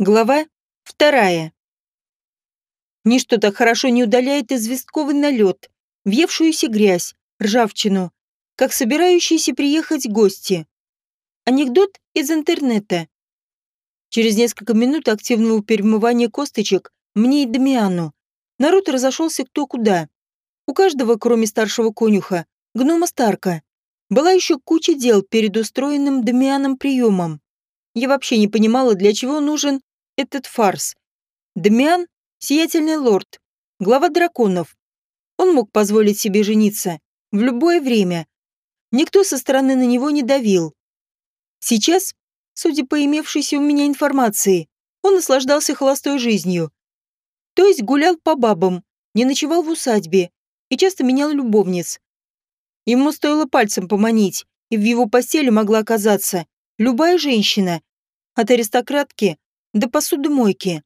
Глава вторая. Ничто так хорошо не удаляет известковый налет, въевшуюся грязь, ржавчину, как собирающиеся приехать гости. Анекдот из интернета. Через несколько минут активного перемывания косточек мне и Дамиану народ разошелся кто куда. У каждого, кроме старшего конюха, гнома Старка, была еще куча дел перед устроенным Дамианом приемом. Я вообще не понимала, для чего нужен этот фарс. Дамиан — сиятельный лорд, глава драконов. Он мог позволить себе жениться в любое время. Никто со стороны на него не давил. Сейчас, судя по имевшейся у меня информации, он наслаждался холостой жизнью. То есть гулял по бабам, не ночевал в усадьбе и часто менял любовниц. Ему стоило пальцем поманить, и в его постели могла оказаться любая женщина, от аристократки до посудомойки.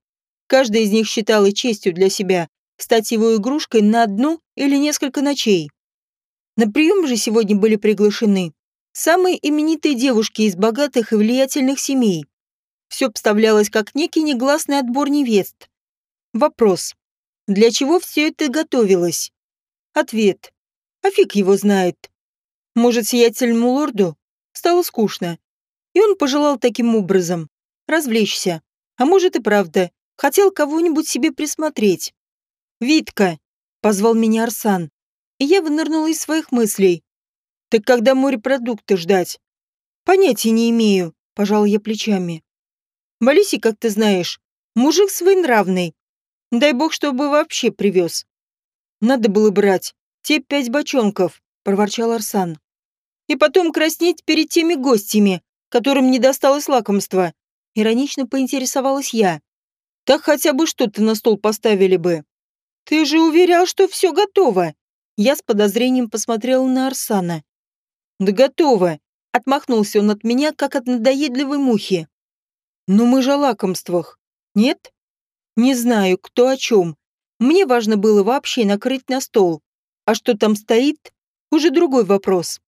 Каждая из них считала честью для себя стать его игрушкой на одну или несколько ночей. На прием же сегодня были приглашены самые именитые девушки из богатых и влиятельных семей. Все обставлялось как некий негласный отбор невест. Вопрос. Для чего все это готовилось? Ответ. А фиг его знает. Может, сиятельному лорду стало скучно, и он пожелал таким образом развлечься. А может и правда, хотел кого-нибудь себе присмотреть. «Витка!» — позвал меня Арсан. И я вынырнула из своих мыслей. «Так когда морепродукты ждать?» «Понятия не имею», — пожал я плечами. «Валиси, как ты знаешь, мужик своенравный. Дай бог, чтобы вообще привез». «Надо было брать. Те пять бочонков», — проворчал Арсан. «И потом краснеть перед теми гостями, которым не досталось лакомства. Иронично поинтересовалась я. Так хотя бы что-то на стол поставили бы. Ты же уверял, что все готово. Я с подозрением посмотрела на Арсана. Да готово. Отмахнулся он от меня, как от надоедливой мухи. Но мы же о лакомствах. Нет? Не знаю, кто о чем. Мне важно было вообще накрыть на стол. А что там стоит, уже другой вопрос.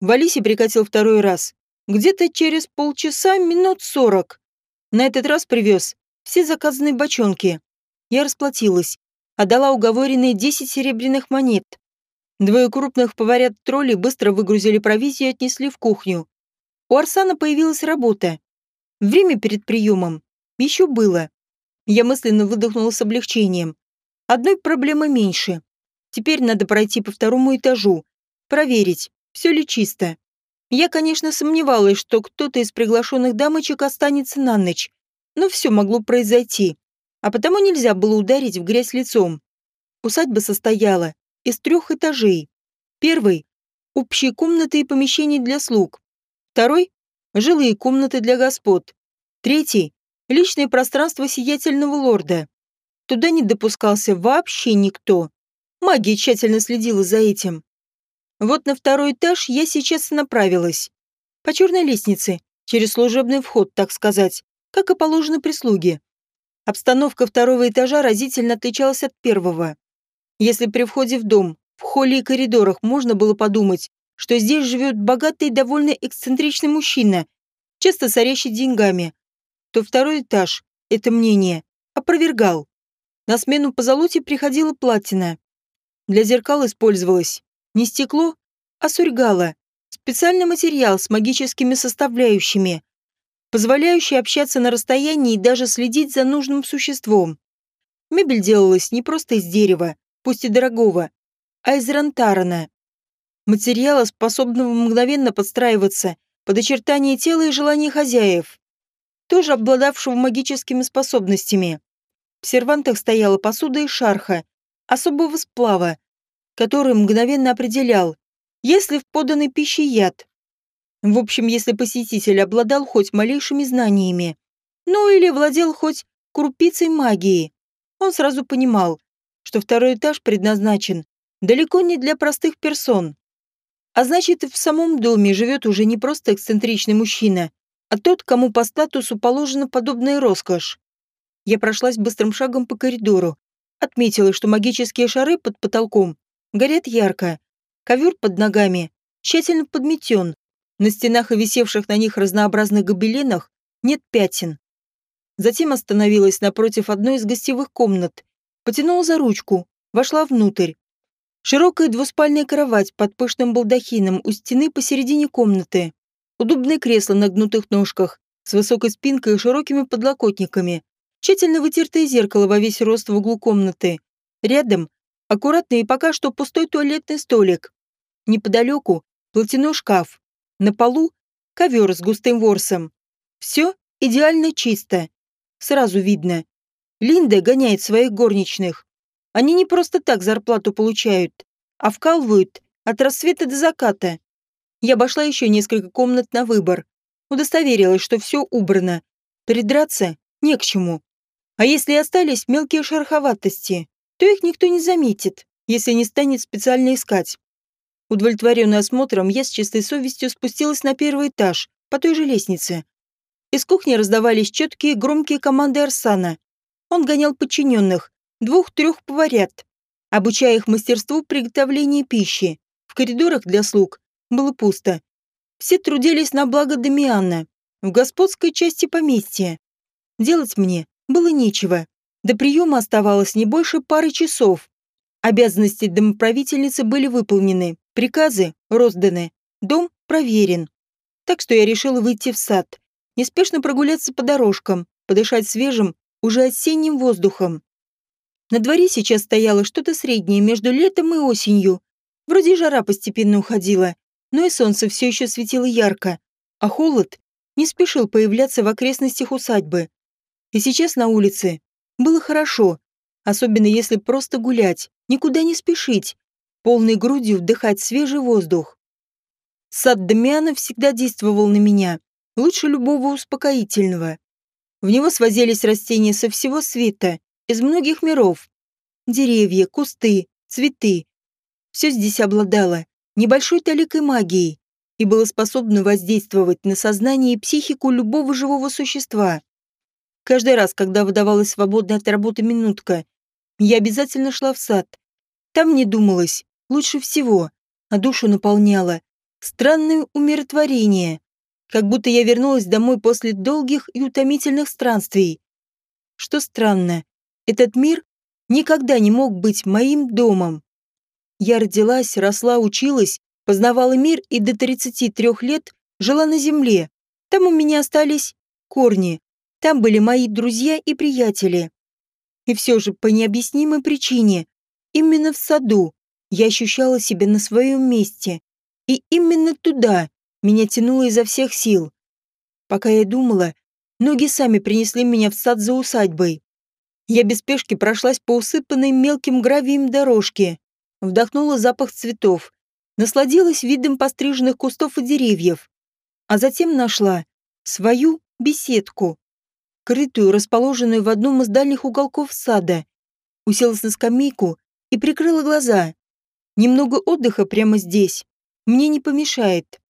Валиси прикатил второй раз. Где-то через полчаса минут сорок. На этот раз привез все заказанные бочонки. Я расплатилась. Отдала уговоренные десять серебряных монет. Двое крупных поварят тролли быстро выгрузили провизию и отнесли в кухню. У Арсана появилась работа. Время перед приемом еще было. Я мысленно выдохнула с облегчением. Одной проблемы меньше. Теперь надо пройти по второму этажу, проверить, все ли чисто. Я, конечно, сомневалась, что кто-то из приглашенных дамочек останется на ночь, но все могло произойти, а потому нельзя было ударить в грязь лицом. Усадьба состояла из трех этажей. Первый – общие комнаты и помещения для слуг. Второй – жилые комнаты для господ. Третий – личное пространство сиятельного лорда. Туда не допускался вообще никто. Магия тщательно следила за этим. Вот на второй этаж я сейчас направилась. По черной лестнице, через служебный вход, так сказать, как и положено прислуге. Обстановка второго этажа разительно отличалась от первого. Если при входе в дом, в холле и коридорах можно было подумать, что здесь живет богатый и довольно эксцентричный мужчина, часто сорящий деньгами, то второй этаж, это мнение, опровергал. На смену позолоте приходила платина. Для зеркал использовалась не стекло, а сурьгало. Специальный материал с магическими составляющими, позволяющий общаться на расстоянии и даже следить за нужным существом. Мебель делалась не просто из дерева, пусть и дорогого, а из рантарана. Материала, способного мгновенно подстраиваться под очертания тела и желания хозяев, тоже обладавшего магическими способностями. В сервантах стояла посуда из шарха, особого сплава, который мгновенно определял, есть ли в поданной пище яд. В общем, если посетитель обладал хоть малейшими знаниями, ну или владел хоть крупицей магии, он сразу понимал, что второй этаж предназначен далеко не для простых персон. А значит, в самом доме живет уже не просто эксцентричный мужчина, а тот, кому по статусу положена подобная роскошь. Я прошлась быстрым шагом по коридору, отметила, что магические шары под потолком горят ярко. Ковер под ногами тщательно подметен. На стенах и висевших на них разнообразных гобеленах нет пятен. затем остановилась напротив одной из гостевых комнат, потянула за ручку, вошла внутрь. Широкая двуспальная кровать под пышным балдахином у стены посередине комнаты. Удобное кресло на гнутых ножках, с высокой спинкой и широкими подлокотниками. Тщательно вытертое зеркало во весь рост в углу комнаты. Рядом аккуратный и пока что пустой туалетный столик. Неподалеку платяной шкаф. На полу ковер с густым ворсом. Все идеально чисто. Сразу видно. Линда гоняет своих горничных. Они не просто так зарплату получают, а вкалывают от рассвета до заката. Я обошла еще несколько комнат на выбор. Удостоверилась, что все убрано. Придраться не к чему. А если остались мелкие шероховатости, то их никто не заметит, если не станет специально искать. Удовлетворенный осмотром, я с чистой совестью спустилась на первый этаж, по той же лестнице. Из кухни раздавались четкие громкие команды Арсана. Он гонял подчиненных, двух-трех поварят, обучая их мастерству приготовления пищи. В коридорах для слуг было пусто. Все трудились на благо Дамиана, в господской части поместья. Делать мне было нечего. До приема оставалось не больше пары часов. Обязанности домоправительницы были выполнены, приказы розданы, дом проверен. Так что я решила выйти в сад, неспешно прогуляться по дорожкам, подышать свежим, уже осенним воздухом. На дворе сейчас стояло что-то среднее между летом и осенью. Вроде жара постепенно уходила, но и солнце все еще светило ярко, а холод не спешил появляться в окрестностях усадьбы. И сейчас на улице было хорошо, особенно если просто гулять, никуда не спешить, полной грудью вдыхать свежий воздух. Сад Дамиана всегда действовал на меня, лучше любого успокоительного. В него свозились растения со всего света, из многих миров. Деревья, кусты, цветы. Все здесь обладало небольшой таликой магии и было способно воздействовать на сознание и психику любого живого существа. Каждый раз, когда выдавалась свободная от работы минутка, я обязательно шла в сад. Там мне думалось лучше всего, а душу наполняло странное умиротворение, как будто я вернулась домой после долгих и утомительных странствий. Что странно, этот мир никогда не мог быть моим домом. Я родилась, росла, училась, познавала мир и до 33 лет жила на земле. Там у меня остались корни. Там были мои друзья и приятели. И все же по необъяснимой причине, именно в саду, я ощущала себя на своем месте. И именно туда меня тянуло изо всех сил. Пока я думала, ноги сами принесли меня в сад за усадьбой. Я без спешки прошлась по усыпанной мелким гравием дорожке, вдохнула запах цветов, насладилась видом постриженных кустов и деревьев, а затем нашла свою беседку, крытую, расположенную в одном из дальних уголков сада, уселась на скамейку и прикрыла глаза. Немного отдыха прямо здесь мне не помешает.